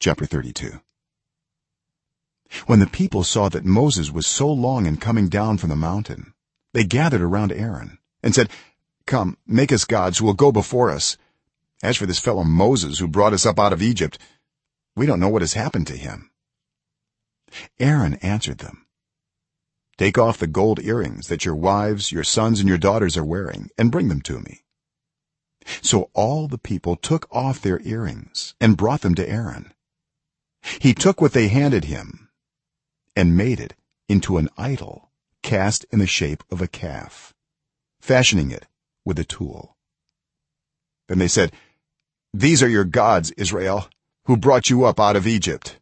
chapter 32 when the people saw that moses was so long in coming down from the mountain they gathered around aaron and said come make us gods who will go before us. As for this fellow moses who brought us up out of egypt we don't know what has happened to him. Aaron answered them take off the gold earrings that your wives your sons and your daughters are wearing and bring them to me. So all the people took off their earrings and brought them to aaron he took what they handed him and made it into an idol cast in the shape of a calf fashioning it with a tool. Then they said these are your gods israel who brought you up out of egypt.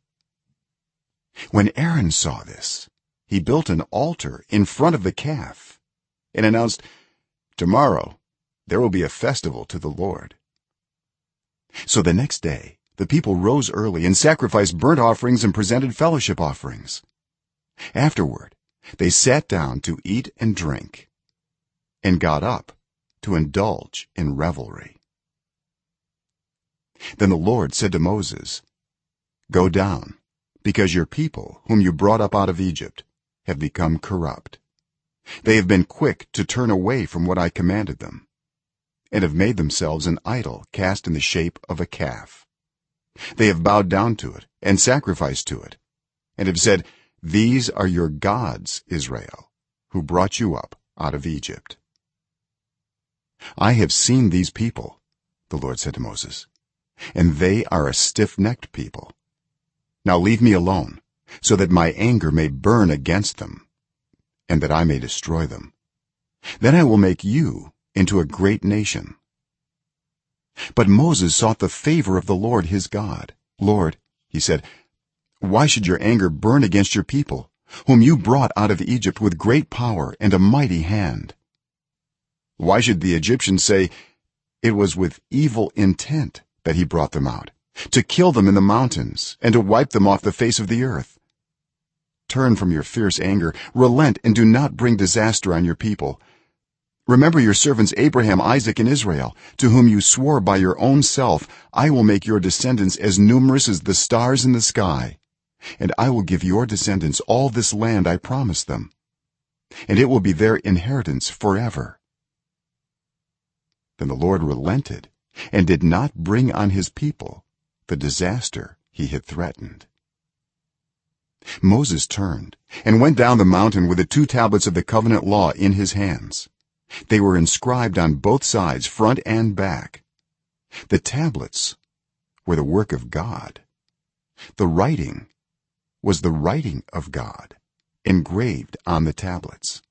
When aaron saw this he built an altar in front of the calf and announced tomorrow there will be a festival to the lord. So the next day the people rose early and sacrificed burnt offerings and presented fellowship offerings. Afterward they sat down to eat and drink and got up to indulge in revelry. Then the lord said to moses go down because your people whom you brought up out of egypt have become corrupt. They have been quick to turn away from what i commanded them and have made themselves an idol cast in the shape of a calf they have bowed down to it and sacrificed to it and have said these are your gods israel who brought you up out of egypt. I have seen these people the lord said to moses and they are a stiff-necked people. Now leave me alone so that my anger may burn against them and that i may destroy them. Then i will make you into a great nation but moses sought the favor of the lord his god. Lord he said why should your anger burn against your people whom you brought out of egypt with great power and a mighty hand? Why should the egyptians say it was with evil intent that he brought them out to kill them in the mountains and to wipe them off the face of the earth? Turn from your fierce anger relent and do not bring disaster on your people remember your servants abraham isaac and israel to whom you swore by your own self i will make your descendants as numerous as the stars in the sky and i will give your descendants all this land i promised them and it will be their inheritance forever. Then the lord relented and did not bring on his people the disaster he had threatened. Moses turned and went down the mountain with the two tablets of the covenant law in his hands they were inscribed on both sides front and back. The tablets were the work of god. The writing was the writing of god engraved on the tablets.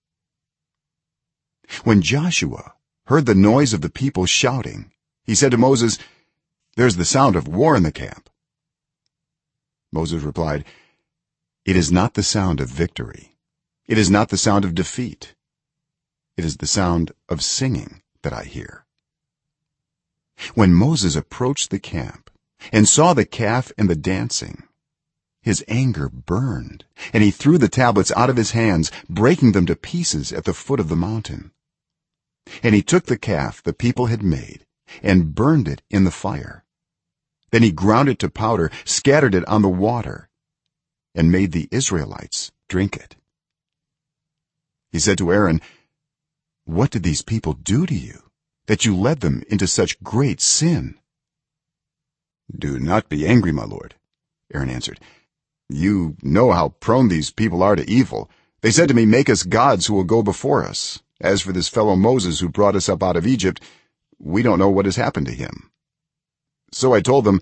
When joshua heard the noise of the people shouting he said to moses there's the sound of war in the camp. Moses replied it is not the sound of victory. It is not the sound of defeat it is the sound of singing that i hear. When moses approached the camp and saw the calf and the dancing his anger burned and he threw the tablets out of his hands breaking them to pieces at the foot of the mountain. And he took the calf the people had made and burned it in the fire. Then he ground it to powder scattered it on the water and made the israelites drink it. He said to aaron what did these people do to you that you led them into such great sin? Do not be angry my lord aaron answered. You know how prone these people are to evil. They said to me make us gods who will go before us. As for this fellow moses who brought us up out of egypt we don't know what has happened to him. So i told them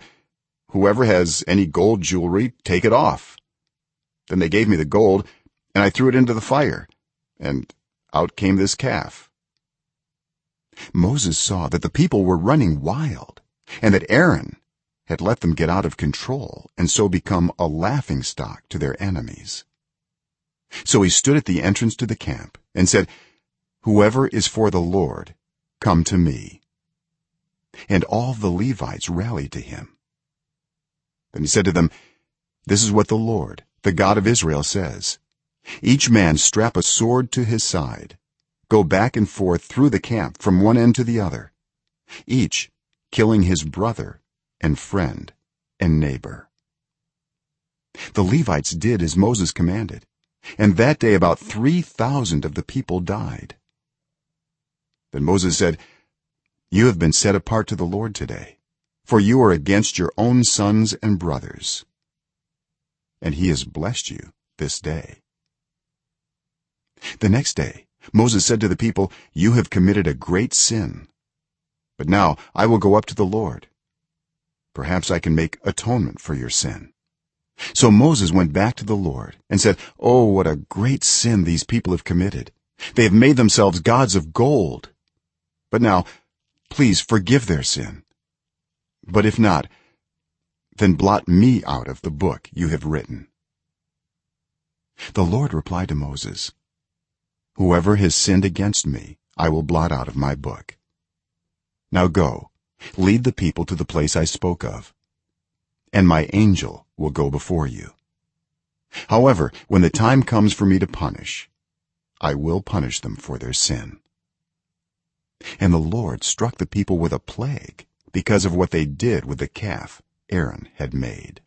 whoever has any gold jewelry take it off. Then they gave me the gold and i threw it into the fire and out came this calf. Moses saw that the people were running wild and that aaron had let them get out of control and so become a laughing stock to their enemies. So he stood at the entrance to the camp and said whoever is for the lord come to me. And all the levites rallied to him. Then he said to them this is what the lord the god of israel says each man strap a sword to his side go back and forth through the camp from one end to the other each killing his brother and friend and neighbor. The levites did as moses commanded and that day about 3000 of the people died. Then moses said you have been set apart to the lord today for you are against your own sons and brothers and he has blessed you this day the next day moses said to the people you have committed a great sin. But now i will go up to the lord. Perhaps i can make atonement for your sin. So moses went back to the lord and said oh what a great sin these people have committed. They have made themselves gods of gold. But now please forgive their sin. But if not then blot me out of the book you have written. The lord replied to moses whoever has sinned against me i will blot out of my book. Now go lead the people to the place i spoke of and my angel will go before you. However when the time comes for me to punish i will punish them for their sin. And the lord struck the people with a plague because of what they did with the calf aaron had made